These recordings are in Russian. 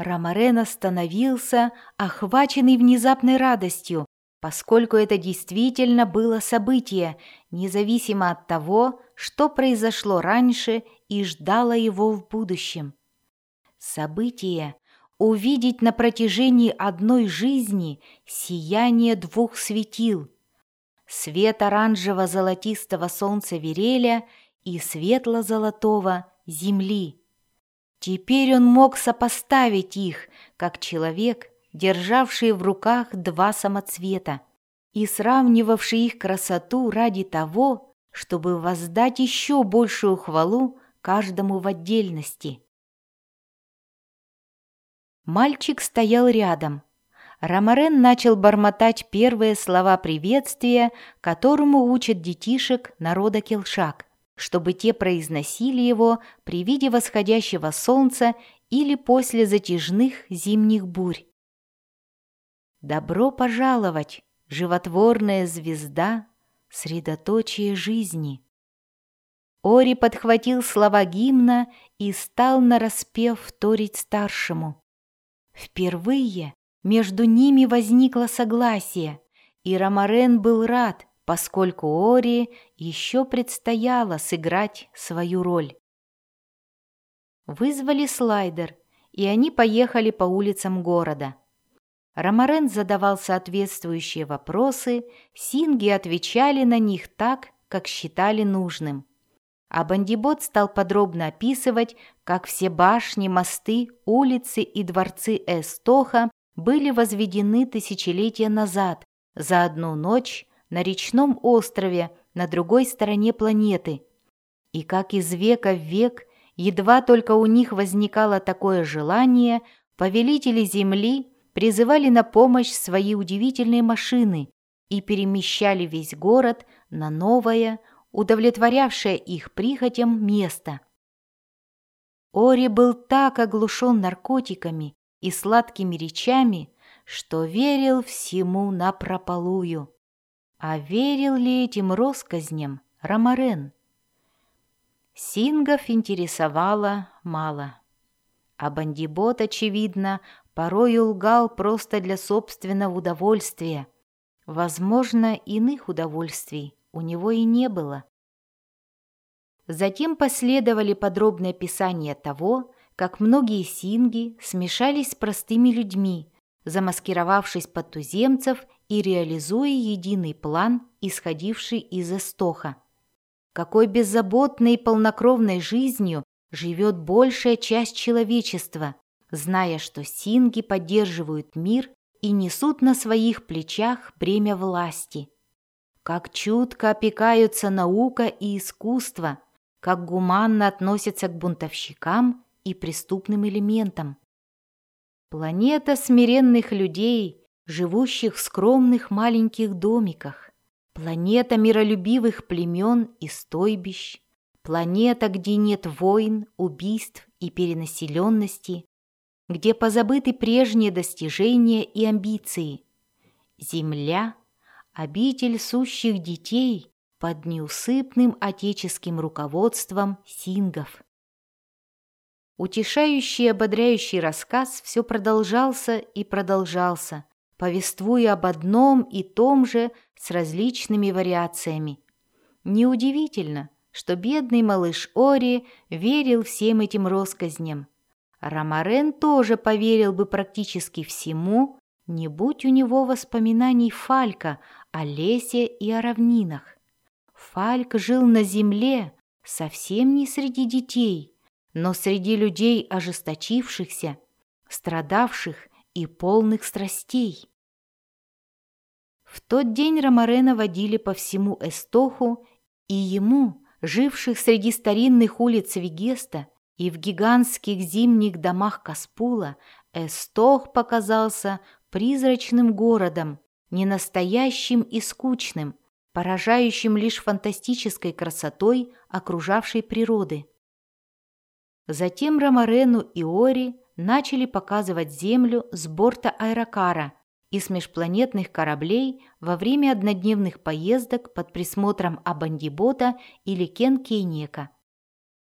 Ромарен остановился, охваченный внезапной радостью, поскольку это действительно было событие, независимо от того, что произошло раньше и ждало его в будущем. Событие — увидеть на протяжении одной жизни сияние двух светил — свет оранжево-золотистого солнца Вереля и светло-золотого земли. Теперь он мог сопоставить их, как человек, державший в руках два самоцвета и сравнивавший их красоту ради того, чтобы воздать еще большую хвалу каждому в отдельности. Мальчик стоял рядом. Ромарен начал бормотать первые слова приветствия, которому учат детишек народа Келшак, чтобы те произносили его при виде восходящего солнца или после затяжных зимних бурь. «Добро пожаловать, животворная звезда, средоточие жизни!» Ори подхватил слова гимна и стал нараспев вторить старшему. Впервые между ними возникло согласие, и Ромарен был рад, поскольку Ори еще предстояло сыграть свою роль. Вызвали слайдер, и они поехали по улицам города. Ромарен задавал соответствующие вопросы, синги отвечали на них так, как считали нужным. А бандибот стал подробно описывать, как все башни, мосты, улицы и дворцы Эстоха были возведены тысячелетия назад, за одну ночь на речном острове на другой стороне планеты. И как из века в век, едва только у них возникало такое желание, повелители Земли призывали на помощь свои удивительные машины и перемещали весь город на новое, удовлетворявшее их прихотям место. Ори был так оглушен наркотиками и сладкими речами, что верил всему напропалую. А верил ли этим россказням Ромарен? Сингов интересовало мало. А бандибот, очевидно, порой лгал просто для собственного удовольствия. Возможно, иных удовольствий у него и не было. Затем последовали подробные описания того, как многие синги смешались с простыми людьми, замаскировавшись под туземцев и реализуя единый план, исходивший из Эстоха. Какой беззаботной и полнокровной жизнью живет большая часть человечества, зная, что синги поддерживают мир и несут на своих плечах бремя власти. Как чутко опекаются наука и искусство, как гуманно относятся к бунтовщикам и преступным элементам. Планета смиренных людей, живущих в скромных маленьких домиках, планета миролюбивых племен и стойбищ, планета, где нет войн, убийств и перенаселенности, где позабыты прежние достижения и амбиции. Земля — обитель сущих детей под неусыпным отеческим руководством сингов. Утешающий и ободряющий рассказ все продолжался и продолжался, повествуя об одном и том же с различными вариациями. Неудивительно, что бедный малыш Ори верил всем этим россказням. Ромарен тоже поверил бы практически всему, не будь у него воспоминаний Фалька о лесе и о равнинах. Фальк жил на земле, совсем не среди детей, но среди людей ожесточившихся, страдавших и полных страстей. В тот день Ромарена водили по всему Эстоху, и ему, живших среди старинных улиц Вегеста, и в гигантских зимних домах Каспула Эстох показался призрачным городом, ненастоящим и скучным, поражающим лишь фантастической красотой окружавшей природы. Затем Ромарену и Ори начали показывать Землю с борта аэрокара и с межпланетных кораблей во время однодневных поездок под присмотром Абандибота или Кен Кейнека –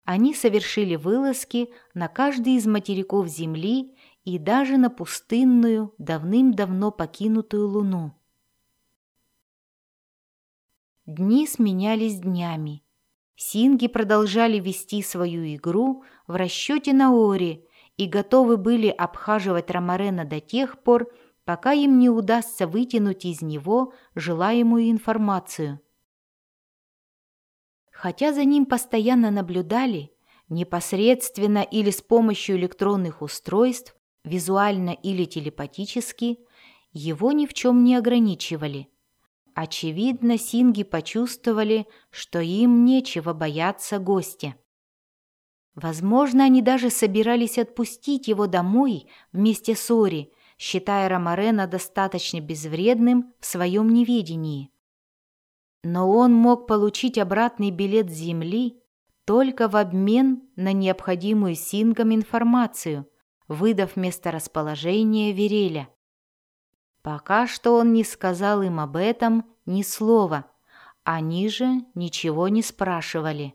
они совершили вылазки на каждый из материков Земли и даже на пустынную, давным-давно покинутую луну. Дни сменялись днями. Синги продолжали вести свою игру в расчете на Ори и готовы были обхаживать Ромарена до тех пор, пока им не удастся вытянуть из него желаемую информацию. Хотя за ним постоянно наблюдали, непосредственно или с помощью электронных устройств, визуально или телепатически, его ни в чем не ограничивали. Очевидно, синги почувствовали, что им нечего бояться гостя. Возможно, они даже собирались отпустить его домой вместе с Ори, считая Ромарена достаточно безвредным в своем неведении. Но он мог получить обратный билет Земли только в обмен на необходимую Сингам информацию, выдав месторасположение Вереля. Пока что он не сказал им об этом ни слова, они же ничего не спрашивали.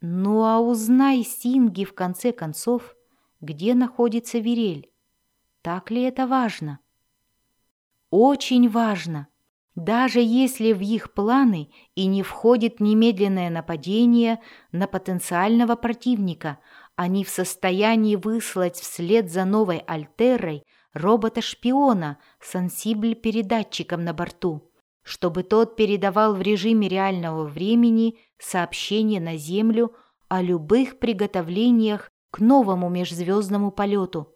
Ну а узнай, Синги, в конце концов, где находится Верель. Так ли это важно? Очень важно. Даже если в их планы и не входит немедленное нападение на потенциального противника, они в состоянии выслать вслед за новой Альтерой робота-шпиона с ансибль-передатчиком на борту, чтобы тот передавал в режиме реального времени сообщение на Землю о любых приготовлениях к новому межзвездному полету.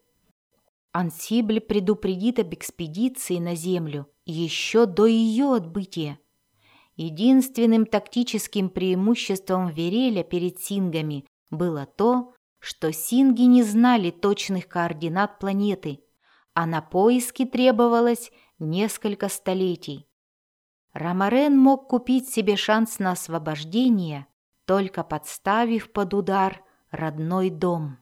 Ансибль предупредит об экспедиции на Землю еще до ее отбытия. Единственным тактическим преимуществом Вереля перед сингами было то, что синги не знали точных координат планеты, а на поиски требовалось несколько столетий. Ромарен мог купить себе шанс на освобождение, только подставив под удар родной дом.